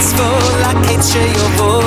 dance floor like it's your voice.